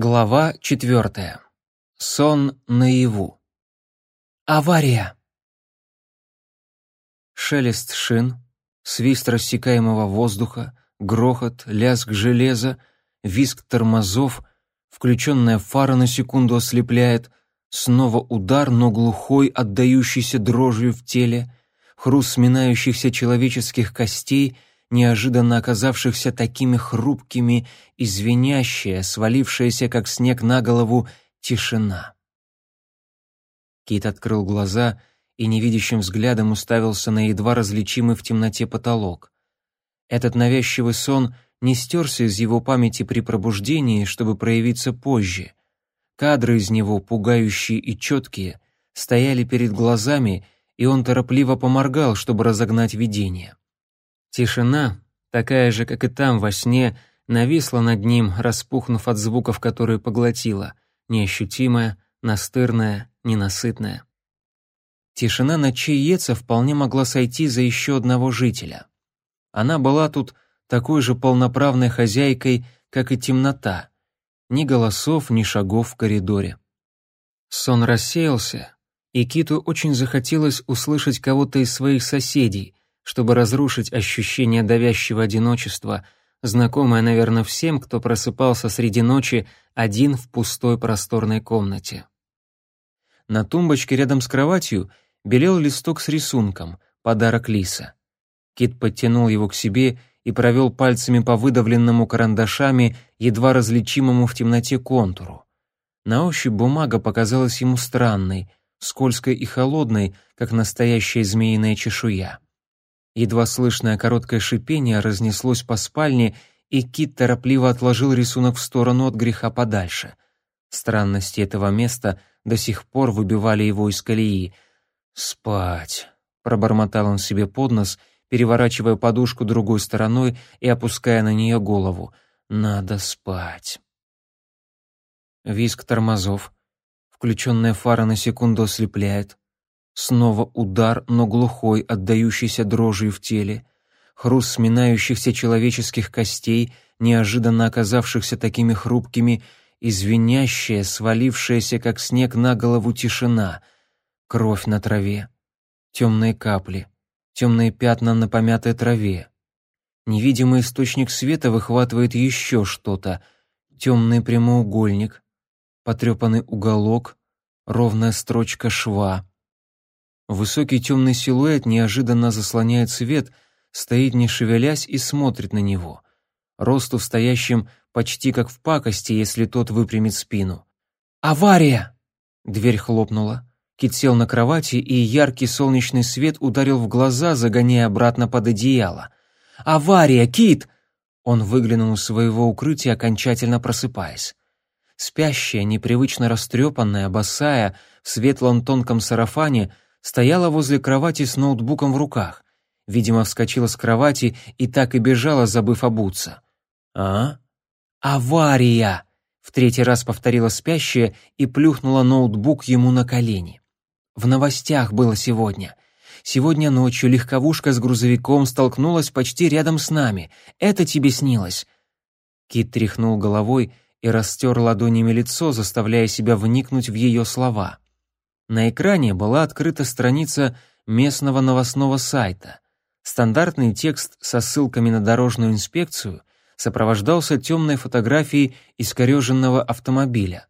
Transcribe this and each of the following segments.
Глава четвертая. Сон наяву. Авария. Шелест шин, свист рассекаемого воздуха, грохот, лязг железа, визг тормозов, включенная фара на секунду ослепляет, снова удар, но глухой, отдающийся дрожью в теле, хруст сминающихся человеческих костей — неожиданно оказавшихся такими хрупкими и звенящая, свалившаяся, как снег на голову, тишина. Кит открыл глаза и невидящим взглядом уставился на едва различимый в темноте потолок. Этот навязчивый сон не стерся из его памяти при пробуждении, чтобы проявиться позже. Кадры из него, пугающие и четкие, стояли перед глазами, и он торопливо поморгал, чтобы разогнать видение. Тишина, такая же, как и там во сне, нависла над ним, распухнув от звуков, которые поглотила, неощутимая, настырная, ненасытная. Тишина ночи Еца вполне могла сойти за еще одного жителя. Она была тут такой же полноправной хозяйкой, как и темнота. Ни голосов, ни шагов в коридоре. Сон рассеялся, и Киту очень захотелось услышать кого-то из своих соседей, чтобы разрушить ощущение давящего одиночества, знакомое, наверное, всем, кто просыпался среди ночи один в пустой просторной комнате. На тумбочке рядом с кроватью белел листок с рисунком, подарок Лиса. Кит подтянул его к себе и провел пальцами по выдавленному карандашами, едва различимому в темноте контуру. На ощупь бумага показалась ему странной, скользкой и холодной, как настоящая змеиная чешуя. Едва слышное короткое шипение разнеслось по спальне, и Кит торопливо отложил рисунок в сторону от греха подальше. Странности этого места до сих пор выбивали его из колеи. «Спать», — пробормотал он себе под нос, переворачивая подушку другой стороной и опуская на нее голову. «Надо спать». Виск тормозов. Включенная фара на секунду ослепляет. Снова удар, но глухой, отдающийся дрожью в теле. Хруст сминающихся человеческих костей, неожиданно оказавшихся такими хрупкими, и свалившаяся, как снег на голову тишина. Кровь на траве. Темные капли. Темные пятна на помятой траве. Невидимый источник света выхватывает еще что-то. Темный прямоугольник. Потрепанный уголок. Ровная строчка шва. Высокий темный силуэт неожиданно заслоняет свет, стоит не шевелясь и смотрит на него. Росту стоящим почти как в пакости, если тот выпрямит спину. «Авария!» Дверь хлопнула. Кит сел на кровати, и яркий солнечный свет ударил в глаза, загоняя обратно под одеяло. «Авария, Кит!» Он выглянул из своего укрытия, окончательно просыпаясь. Спящая, непривычно растрепанная, босая, в светлом тонком сарафане — стояла возле кровати с ноутбуком в руках. Видимо, вскочила с кровати и так и бежала, забыв обуться. «А? Авария!» — в третий раз повторила спящая и плюхнула ноутбук ему на колени. «В новостях было сегодня. Сегодня ночью легковушка с грузовиком столкнулась почти рядом с нами. Это тебе снилось?» Кит тряхнул головой и растер ладонями лицо, заставляя себя вникнуть в ее слова. На экране была открыта страница местного новостного сайта. Стандартный текст со ссылками на дорожную инспекцию сопровождался темной фотографией искореженного автомобиля.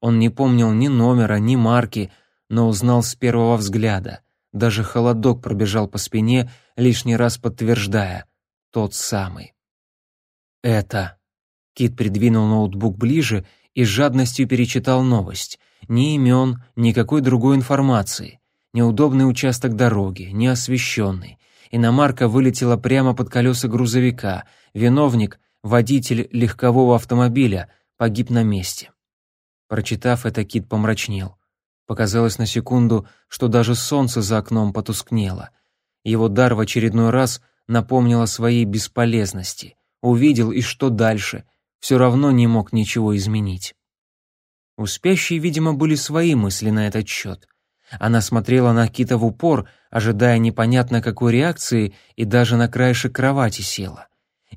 Он не помнил ни номера, ни марки, но узнал с первого взгляда. Даже холодок пробежал по спине, лишний раз подтверждая — тот самый. «Это...» Кит придвинул ноутбук ближе и с жадностью перечитал новость. Ни имен, никакой другой информации. Неудобный участок дороги, неосвещенный. Иномарка вылетела прямо под колеса грузовика. Виновник, водитель легкового автомобиля, погиб на месте. Прочитав это, Кит помрачнел. Показалось на секунду, что даже солнце за окном потускнело. Его дар в очередной раз напомнил о своей бесполезности. Увидел, и что дальше? Все равно не мог ничего изменить. У спящей, видимо, были свои мысли на этот счет. Она смотрела на Кита в упор, ожидая непонятно какой реакции, и даже на краешек кровати села.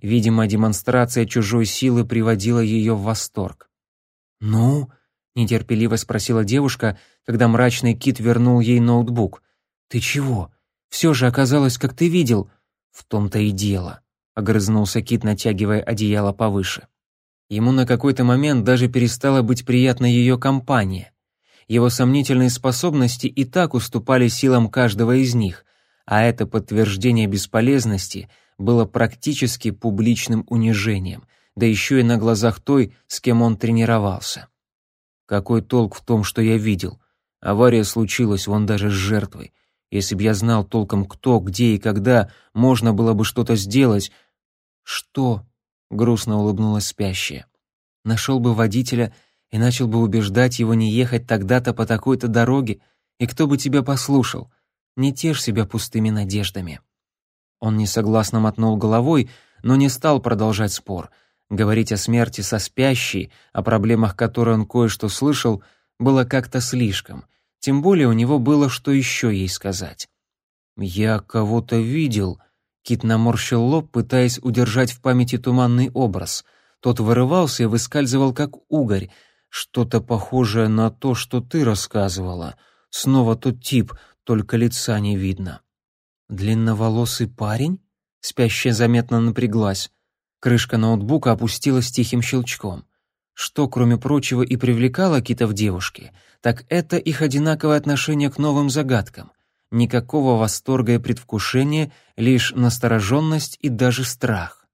Видимо, демонстрация чужой силы приводила ее в восторг. «Ну?» — нетерпеливо спросила девушка, когда мрачный кит вернул ей ноутбук. «Ты чего? Все же оказалось, как ты видел». «В том-то и дело», — огрызнулся кит, натягивая одеяло повыше. Ему на какой-то момент даже перестала быть приятна ее компания. Его сомнительные способности и так уступали силам каждого из них, а это подтверждение бесполезности было практически публичным унижением, да еще и на глазах той, с кем он тренировался. Какой толк в том, что я видел? Авария случилась, вон даже с жертвой. Если б я знал толком кто, где и когда, можно было бы что-то сделать. Что? Грустно улыбнулась спящая. Нашел бы водителя и начал бы убеждать его не ехать тогда-то по такой-то дороге, и кто бы тебя послушал? Не тешь себя пустыми надеждами. Он несогласно мотнул головой, но не стал продолжать спор. Говорить о смерти со спящей, о проблемах, которые он кое-что слышал, было как-то слишком. Тем более у него было что еще ей сказать. «Я кого-то видел», Кит наморщил лоб, пытаясь удержать в памяти туманный образ. Тот вырывался и выскальзывал, как угорь. Что-то похожее на то, что ты рассказывала. Снова тот тип, только лица не видно. Длинноволосый парень? Спящая заметно напряглась. Крышка ноутбука опустилась тихим щелчком. Что, кроме прочего, и привлекало Кита в девушке, так это их одинаковое отношение к новым загадкам. Никакого восторга и предвкушения, лишь настороженность и даже страх.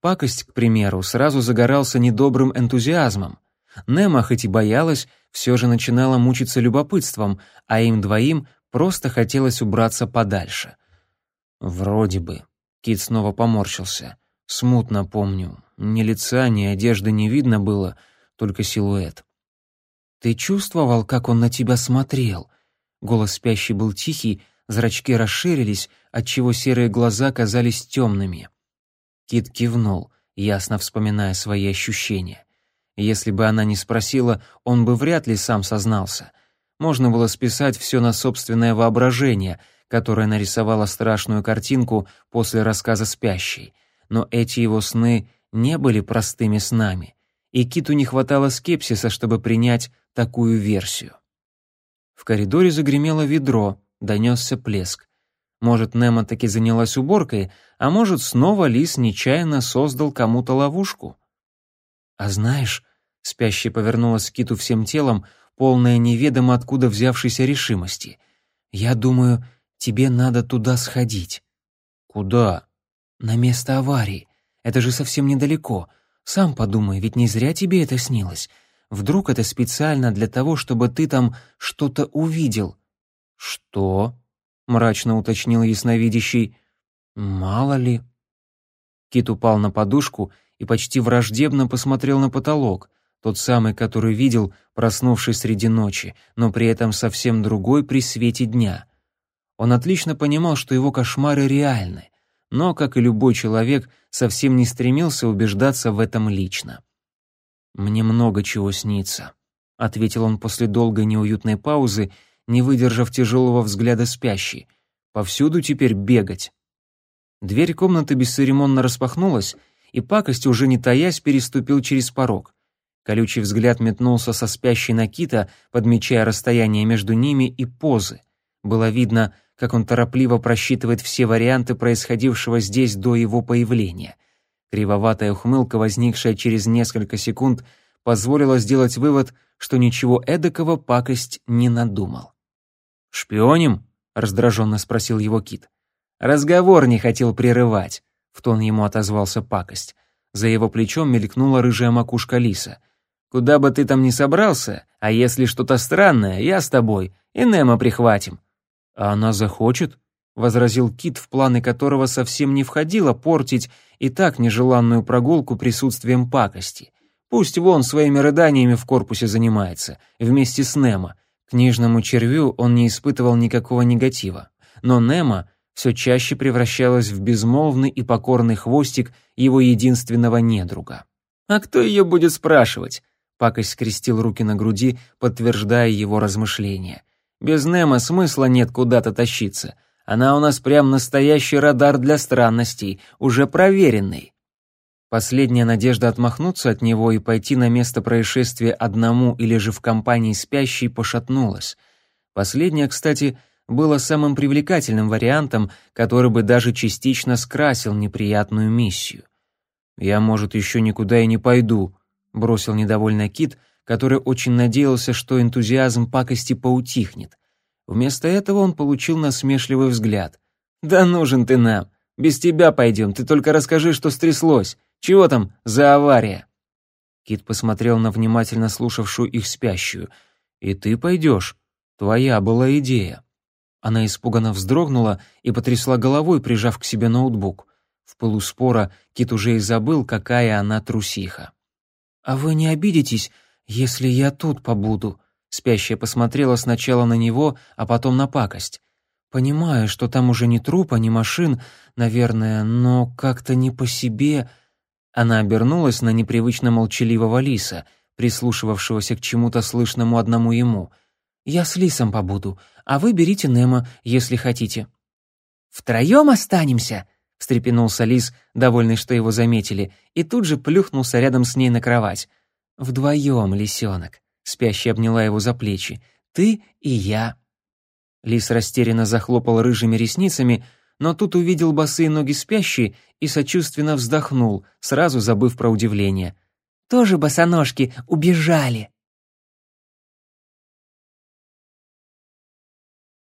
Пакость, к примеру, сразу загорался недобрым энтузиазмом. Немо, хоть и боялась, все же начинала мучиться любопытством, а им двоим просто хотелось убраться подальше. «Вроде бы». Кит снова поморщился. «Смутно помню. Ни лица, ни одежды не видно было, только силуэт». «Ты чувствовал, как он на тебя смотрел?» Голос спящий был тихий, зрачки расширились, отчего серые глаза казались темными. Кит кивнул, ясно вспоминая свои ощущения. Если бы она не спросила, он бы вряд ли сам сознался. Можно было списать все на собственное воображение, которое нарисовало страшную картинку после рассказа спящей. Но эти его сны не были простыми снами, и Киту не хватало скепсиса, чтобы принять такую версию. В коридоре загремело ведро, донесся плеск. Может, Немо таки занялась уборкой, а может, снова лис нечаянно создал кому-то ловушку. «А знаешь...» — спящая повернулась к киту всем телом, полная неведомо откуда взявшейся решимости. «Я думаю, тебе надо туда сходить». «Куда?» «На место аварии. Это же совсем недалеко. Сам подумай, ведь не зря тебе это снилось. Вдруг это специально для того, чтобы ты там что-то увидел?» «Что?» — мрачно уточнил ясновидящий. «Мало ли». Кит упал на подушку и почти враждебно посмотрел на потолок, тот самый, который видел, проснувшись среди ночи, но при этом совсем другой при свете дня. Он отлично понимал, что его кошмары реальны, но, как и любой человек, совсем не стремился убеждаться в этом лично. «Мне много чего снится», — ответил он после долгой неуютной паузы, не выдержав тяжелого взгляда спящей. «Повсюду теперь бегать». Дверь комнаты бесцеремонно распахнулась, и пакость, уже не таясь, переступил через порог. Колючий взгляд метнулся со спящей на кита, подмечая расстояние между ними и позы. Было видно, как он торопливо просчитывает все варианты происходившего здесь до его появления. Кривоватая ухмылка, возникшая через несколько секунд, позволила сделать вывод, что ничего эдакого пакость не надумал. «Шпионим?» — раздраженно спросил его Кит. «Разговор не хотел прерывать», — в тон ему отозвался пакость. За его плечом мелькнула рыжая макушка лиса. «Куда бы ты там ни собрался, а если что-то странное, я с тобой, и Немо прихватим». «А она захочет?» — возразил Кит, в планы которого совсем не входило портить и так нежеланную прогулку присутствием пакости. Пусть вон своими рыданиями в корпусе занимается, вместе с Немо. К нежному червю он не испытывал никакого негатива. Но Немо все чаще превращалась в безмолвный и покорный хвостик его единственного недруга. «А кто ее будет спрашивать?» Пакость скрестил руки на груди, подтверждая его размышления. «Без Немо смысла нет куда-то тащиться. Она у нас прям настоящий радар для странностей, уже проверенный. Последняя надежда отмахнуться от него и пойти на место происшествия одному или же в компании спящей пошатнулась. Последнее, кстати, было самым привлекательным вариантом, который бы даже частично скрасил неприятную миссию. «Я, может, еще никуда и не пойду», — бросил недовольно Кит, который очень надеялся, что энтузиазм пакости поутихнет. Вместо этого он получил насмешливый взгляд. «Да нужен ты нам! Без тебя пойдем, ты только расскажи, что стряслось. Чего там за авария?» Кит посмотрел на внимательно слушавшую их спящую. «И ты пойдешь? Твоя была идея». Она испуганно вздрогнула и потрясла головой, прижав к себе ноутбук. В пылу спора Кит уже и забыл, какая она трусиха. «А вы не обидитесь, если я тут побуду?» Спящая посмотрела сначала на него, а потом на пакость. «Понимаю, что там уже не трупа, не машин, наверное, но как-то не по себе...» Она обернулась на непривычно молчаливого лиса, прислушивавшегося к чему-то слышному одному ему. «Я с лисом побуду, а вы берите Немо, если хотите». «Втроем останемся?» — встрепенулся лис, довольный, что его заметили, и тут же плюхнулся рядом с ней на кровать. «Вдвоем, лисенок», — спящая обняла его за плечи, — «ты и я». Лис растерянно захлопал рыжими ресницами, но тут увидел босые ноги спящей и сочувственно вздохнул, сразу забыв про удивление. «Тоже босоножки убежали!»